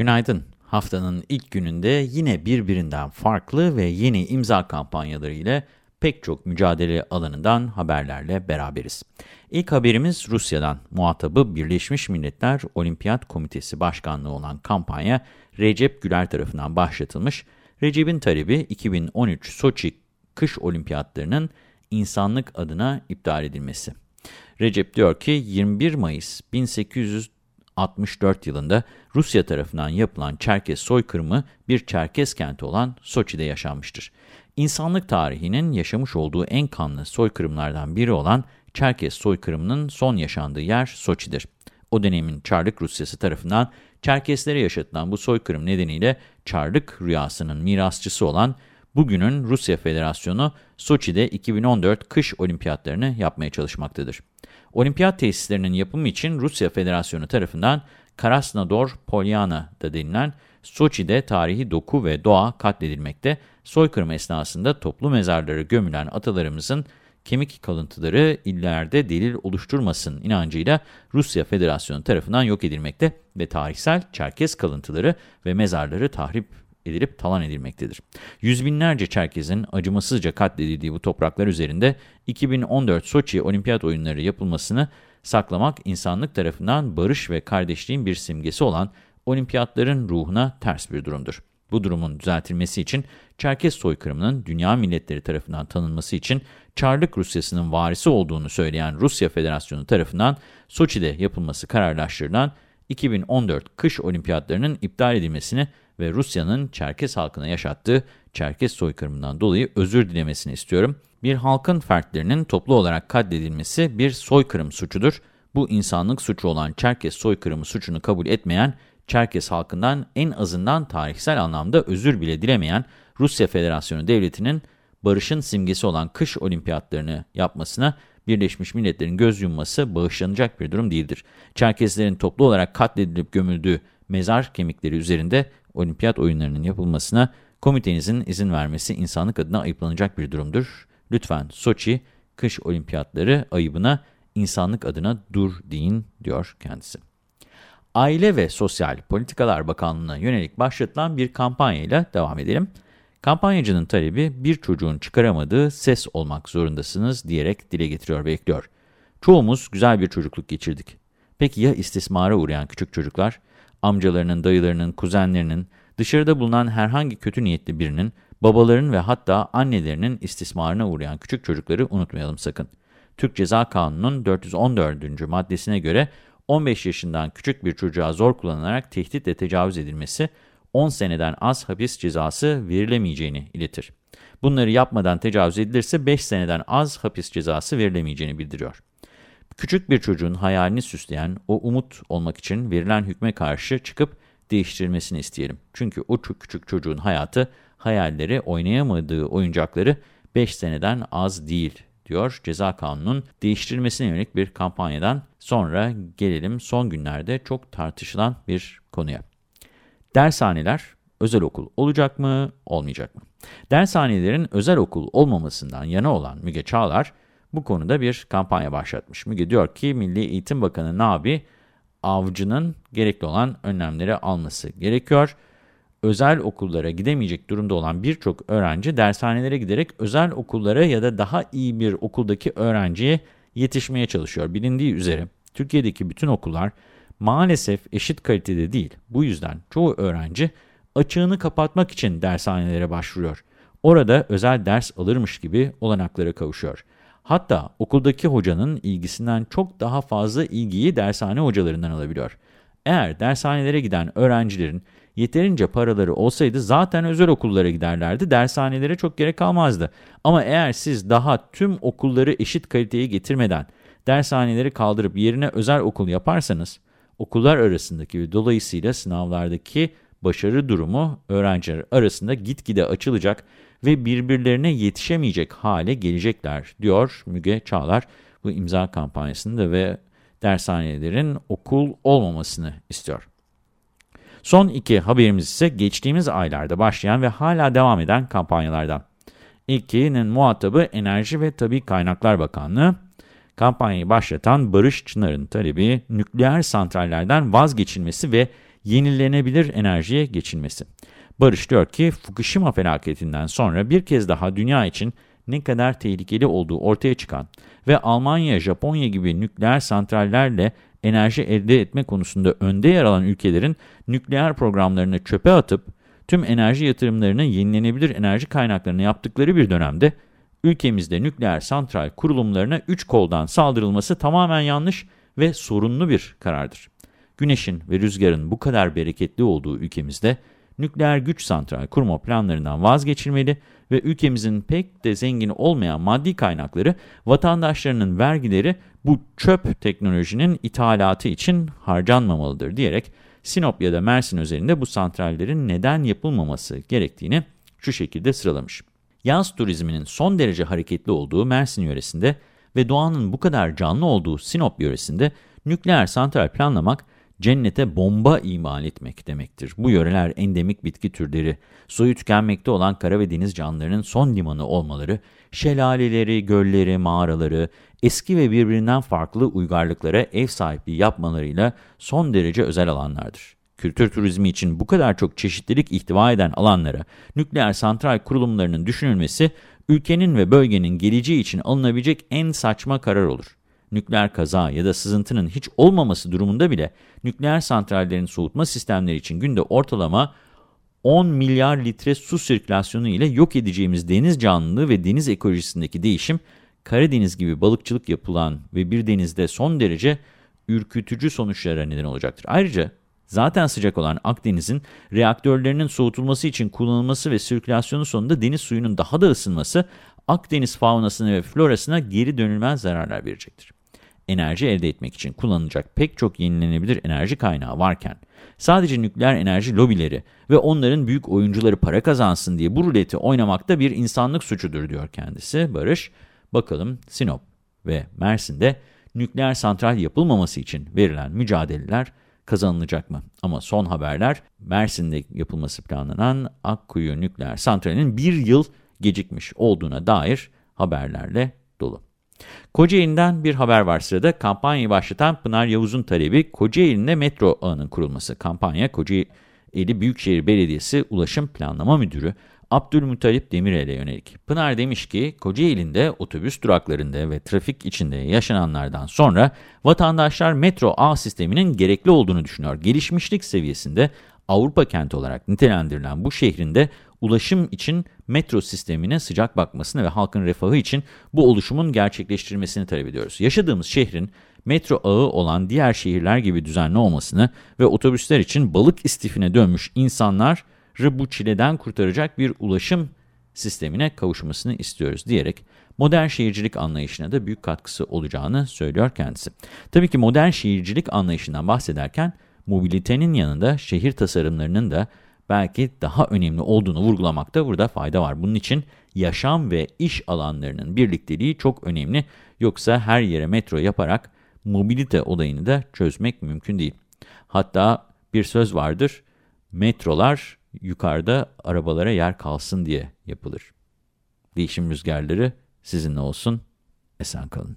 Günaydın. Haftanın ilk gününde yine birbirinden farklı ve yeni imza kampanyaları ile pek çok mücadele alanından haberlerle beraberiz. İlk haberimiz Rusya'dan. Muhatabı Birleşmiş Milletler Olimpiyat Komitesi Başkanlığı olan kampanya Recep Güler tarafından başlatılmış. Recep'in talebi 2013 Soçi kış olimpiyatlarının insanlık adına iptal edilmesi. Recep diyor ki 21 Mayıs 1864 yılında Rusya tarafından yapılan Çerkes soykırımı bir Çerkes kenti olan Soçi'de yaşanmıştır. İnsanlık tarihinin yaşamış olduğu en kanlı soykırımlardan biri olan Çerkes soykırımının son yaşandığı yer Soçi'dir. O dönemin Çarlık Rusyası tarafından Çerkeslere yaşatılan bu soykırım nedeniyle Çarlık rüyasının mirasçısı olan bugünün Rusya Federasyonu Soçi'de 2014 kış olimpiyatlarını yapmaya çalışmaktadır. Olimpiyat tesislerinin yapımı için Rusya Federasyonu tarafından Krasnodar Polyana da denilen Soçi'de tarihi doku ve doğa katledilmekte, soykırım esnasında toplu mezarları gömülen atalarımızın kemik kalıntıları illerde delil oluşturmasın inancıyla Rusya Federasyonu tarafından yok edilmekte ve tarihsel Çerkez kalıntıları ve mezarları tahrip edilip talan edilmektedir. Yüz binlerce Çerkez'in acımasızca katledildiği bu topraklar üzerinde 2014 Soçi Olimpiyat Oyunları yapılmasını saklamak insanlık tarafından barış ve kardeşliğin bir simgesi olan olimpiyatların ruhuna ters bir durumdur. Bu durumun düzeltilmesi için Çerkez soykırımının dünya milletleri tarafından tanınması için Çarlık Rusyası'nın varisi olduğunu söyleyen Rusya Federasyonu tarafından Soçi'de yapılması kararlaştırılan 2014 kış olimpiyatlarının iptal edilmesini ve Rusya'nın Çerkes halkına yaşattığı Çerkes soykırımından dolayı özür dilemesini istiyorum. Bir halkın fertlerinin toplu olarak katledilmesi bir soykırım suçudur. Bu insanlık suçu olan Çerkes soykırımı suçunu kabul etmeyen, Çerkes halkından en azından tarihsel anlamda özür bile dilemeyen Rusya Federasyonu Devleti'nin barışın simgesi olan kış olimpiyatlarını yapmasına Birleşmiş Milletler'in göz yumması bağışlanacak bir durum değildir. Çerkezlerin toplu olarak katledilip gömüldüğü mezar kemikleri üzerinde olimpiyat oyunlarının yapılmasına komitenizin izin vermesi insanlık adına ayıplanacak bir durumdur. Lütfen Soçi kış olimpiyatları ayıbına insanlık adına dur deyin diyor kendisi. Aile ve Sosyal Politikalar Bakanlığı'na yönelik başlatılan bir kampanyayla devam edelim. Kampanyacının talebi bir çocuğun çıkaramadığı ses olmak zorundasınız diyerek dile getiriyor ve ekliyor. Çoğumuz güzel bir çocukluk geçirdik. Peki ya istismara uğrayan küçük çocuklar? Amcalarının, dayılarının, kuzenlerinin, dışarıda bulunan herhangi kötü niyetli birinin, babaların ve hatta annelerinin istismarına uğrayan küçük çocukları unutmayalım sakın. Türk Ceza Kanunu'nun 414. maddesine göre 15 yaşından küçük bir çocuğa zor kullanılarak tehditle tecavüz edilmesi 10 seneden az hapis cezası verilemeyeceğini iletir. Bunları yapmadan tecavüz edilirse 5 seneden az hapis cezası verilemeyeceğini bildiriyor. Küçük bir çocuğun hayalini süsleyen o umut olmak için verilen hükme karşı çıkıp değiştirilmesini isteyelim. Çünkü o küçük çocuğun hayatı, hayalleri, oynayamadığı oyuncakları 5 seneden az değil diyor ceza kanunun değiştirilmesine yönelik bir kampanyadan sonra gelelim son günlerde çok tartışılan bir konuya. Dershaneler özel okul olacak mı, olmayacak mı? Dershanelerin özel okul olmamasından yana olan Müge Çağlar bu konuda bir kampanya başlatmış. Müge diyor ki Milli Eğitim Bakanı Nabi Avcı'nın gerekli olan önlemleri alması gerekiyor. Özel okullara gidemeyecek durumda olan birçok öğrenci dershanelere giderek özel okullara ya da daha iyi bir okuldaki öğrenciye yetişmeye çalışıyor. Bilindiği üzere Türkiye'deki bütün okullar maalesef eşit kalitede değil. Bu yüzden çoğu öğrenci açığını kapatmak için dershanelere başvuruyor. Orada özel ders alırmış gibi olanaklara kavuşuyor. Hatta okuldaki hocanın ilgisinden çok daha fazla ilgiyi dershane hocalarından alabiliyor. Eğer dershanelere giden öğrencilerin yeterince paraları olsaydı zaten özel okullara giderlerdi, dershanelere çok gerek kalmazdı. Ama eğer siz daha tüm okulları eşit kaliteye getirmeden dershaneleri kaldırıp yerine özel okul yaparsanız, okullar arasındaki ve dolayısıyla sınavlardaki başarı durumu öğrenciler arasında gitgide açılacak ve birbirlerine yetişemeyecek hale gelecekler, diyor Müge Çağlar bu imza kampanyasında ve dershanelerin okul olmamasını istiyor. Son iki haberimiz ise geçtiğimiz aylarda başlayan ve hala devam eden kampanyalardan. İlkinin muhatabı Enerji ve Tabi Kaynaklar Bakanlığı. Kampanyayı başlatan Barış Çınar'ın talebi nükleer santrallerden vazgeçilmesi ve yenilenebilir enerjiye geçilmesi. Barış diyor ki Fukushima felaketinden sonra bir kez daha dünya için ne kadar tehlikeli olduğu ortaya çıkan ve Almanya, Japonya gibi nükleer santrallerle enerji elde etme konusunda önde yer alan ülkelerin nükleer programlarını çöpe atıp tüm enerji yatırımlarını yenilenebilir enerji kaynaklarına yaptıkları bir dönemde ülkemizde nükleer santral kurulumlarına üç koldan saldırılması tamamen yanlış ve sorunlu bir karardır. Güneşin ve rüzgarın bu kadar bereketli olduğu ülkemizde nükleer güç santral kurma planlarından vazgeçilmeli ve ülkemizin pek de zengin olmayan maddi kaynakları vatandaşlarının vergileri bu çöp teknolojinin ithalatı için harcanmamalıdır diyerek Sinop ya da Mersin özelinde bu santrallerin neden yapılmaması gerektiğini şu şekilde sıralamış. Yaz turizminin son derece hareketli olduğu Mersin yöresinde ve doğanın bu kadar canlı olduğu Sinop yöresinde nükleer santral planlamak cennete bomba imal etmek demektir. Bu yöreler endemik bitki türleri, suyu tükenmekte olan kara ve deniz canlılarının son limanı olmaları, şelaleleri, gölleri, mağaraları, eski ve birbirinden farklı uygarlıklara ev sahipliği yapmalarıyla son derece özel alanlardır. Kültür turizmi için bu kadar çok çeşitlilik ihtiva eden alanlara nükleer santral kurulumlarının düşünülmesi, ülkenin ve bölgenin geleceği için alınabilecek en saçma karar olur nükleer kaza ya da sızıntının hiç olmaması durumunda bile nükleer santrallerin soğutma sistemleri için günde ortalama 10 milyar litre su sirkülasyonu ile yok edeceğimiz deniz canlılığı ve deniz ekolojisindeki değişim, Karadeniz gibi balıkçılık yapılan ve bir denizde son derece ürkütücü sonuçlara neden olacaktır. Ayrıca zaten sıcak olan Akdeniz'in reaktörlerinin soğutulması için kullanılması ve sirkülasyonu sonunda deniz suyunun daha da ısınması Akdeniz faunasına ve florasına geri dönülmez zararlar verecektir enerji elde etmek için kullanılacak pek çok yenilenebilir enerji kaynağı varken, sadece nükleer enerji lobileri ve onların büyük oyuncuları para kazansın diye bu ruleti oynamakta bir insanlık suçudur diyor kendisi Barış. Bakalım Sinop ve Mersin'de nükleer santral yapılmaması için verilen mücadeleler kazanılacak mı? Ama son haberler Mersin'de yapılması planlanan Akkuyu nükleer santralinin bir yıl gecikmiş olduğuna dair haberlerle dolu. Kocaeli'nden bir haber var sırada. Kampanyayı başlatan Pınar Yavuz'un talebi Kocaeli'nde metro ağının kurulması. Kampanya Kocaeli Büyükşehir Belediyesi Ulaşım Planlama Müdürü Abdülmutalip Demirel'e yönelik. Pınar demiş ki Kocaeli'nde otobüs duraklarında ve trafik içinde yaşananlardan sonra vatandaşlar metro ağ sisteminin gerekli olduğunu düşünüyor. Gelişmişlik seviyesinde Avrupa kenti olarak nitelendirilen bu şehrinde ulaşım için metro sistemine sıcak bakmasını ve halkın refahı için bu oluşumun gerçekleştirilmesini talep ediyoruz. Yaşadığımız şehrin metro ağı olan diğer şehirler gibi düzenli olmasını ve otobüsler için balık istifine dönmüş insanları bu çileden kurtaracak bir ulaşım sistemine kavuşmasını istiyoruz diyerek modern şehircilik anlayışına da büyük katkısı olacağını söylüyor kendisi. Tabii ki modern şehircilik anlayışından bahsederken mobilitenin yanında şehir tasarımlarının da belki daha önemli olduğunu vurgulamakta burada fayda var. Bunun için yaşam ve iş alanlarının birlikteliği çok önemli. Yoksa her yere metro yaparak mobilite olayını da çözmek mümkün değil. Hatta bir söz vardır, metrolar yukarıda arabalara yer kalsın diye yapılır. Değişim rüzgarları sizinle olsun, esen kalın.